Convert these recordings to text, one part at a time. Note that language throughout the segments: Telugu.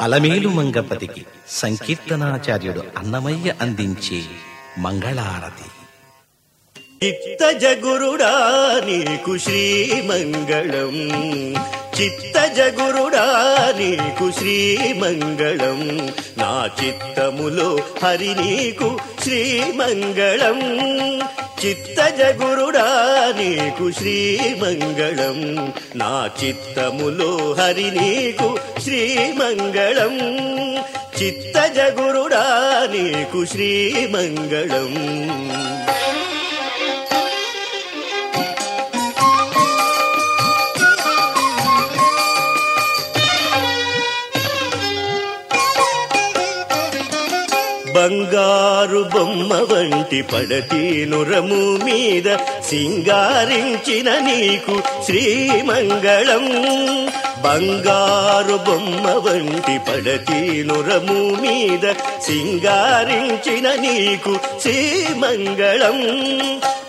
అలమేలు మంగపతికి సంకీర్తనాచార్యుడు అన్నమయ్య అందించే మంగళారతి. చిత్తజగురుడా నీకు శ్రీమంగళం. చిత్తజ గురుడా నీకు శ్రీమంగళం. నా చిత్తములో హరి నీకు శ్రీమంగళం. చిత్త గురుడా నీకు శ్రీమంగళం. నా చిత్తములో హరి నీకు శ్రీమంగళం. చిత్తజ నీకు శ్రీమంగళం. బంగారు బొమ్మ వంటి పడతి నురము మీద సింగారించిన నీకు శ్రీమంగళం. బంగారు బొమ్మ వంటి పడతి నురము మీద సింగారించిన నీకు శ్రీమంగళం.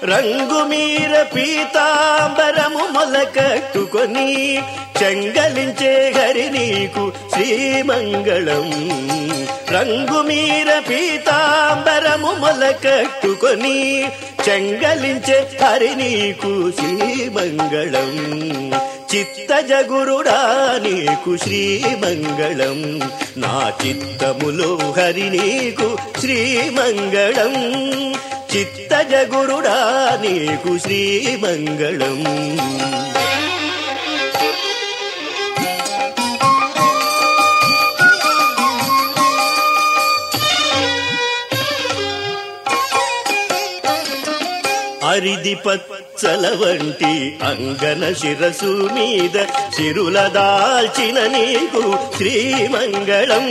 రంగు మీర పీతాంబరము మొలకట్టుకొని చెంగలించే హరి నీకు శ్రీమంగళం. రంగు మీర పీతాంబరము మొలకట్టుకొని చెంగలించే హరి నీకు శ్రీమంగళం. చిత్తజ గురుడా నీకు శ్రీమంగళం. నా చిత్తములో హరి నీకు శ్రీమంగళం. చిత్తజ గురుడా నీకు శ్రీమంగళం. అరిది పచ్చల వంటి అంగన శిరసు మీద చిరుల దాల్చిన నీకు శ్రీమంగళం.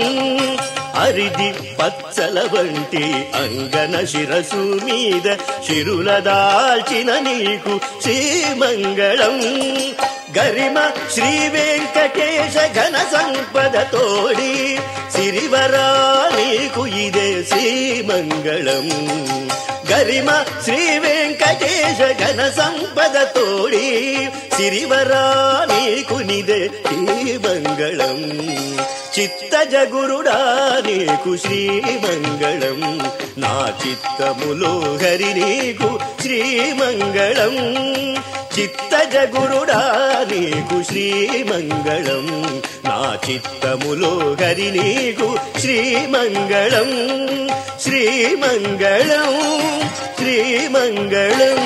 అరిది పచ్చల వంటి అంగన శిరసు మీద చిరుల దాల్చిన నీకు శ్రీమంగళం. గరిమ శ్రీ వెంకటేశ ఘన సంపద తోడి సిరివరా నీకు ఇదే శ్రీమంగళం. గరిమ శ్రీ వెంకటేశ ఘన సంపద తోడి సిరివరా నీకు నిదే శ్రీమంగళం చిత్తజ గురుడా నీకు శ్రీమంగళం నా చిత్తములో హరి నీకు శ్రీమంగళం చిత్తజ గురుడా నీకు శ్రీమంగళం. నా చిత్తములో హరి నీకు శ్రీమంగళం. శ్రీమంగళం శ్రీమంగళం.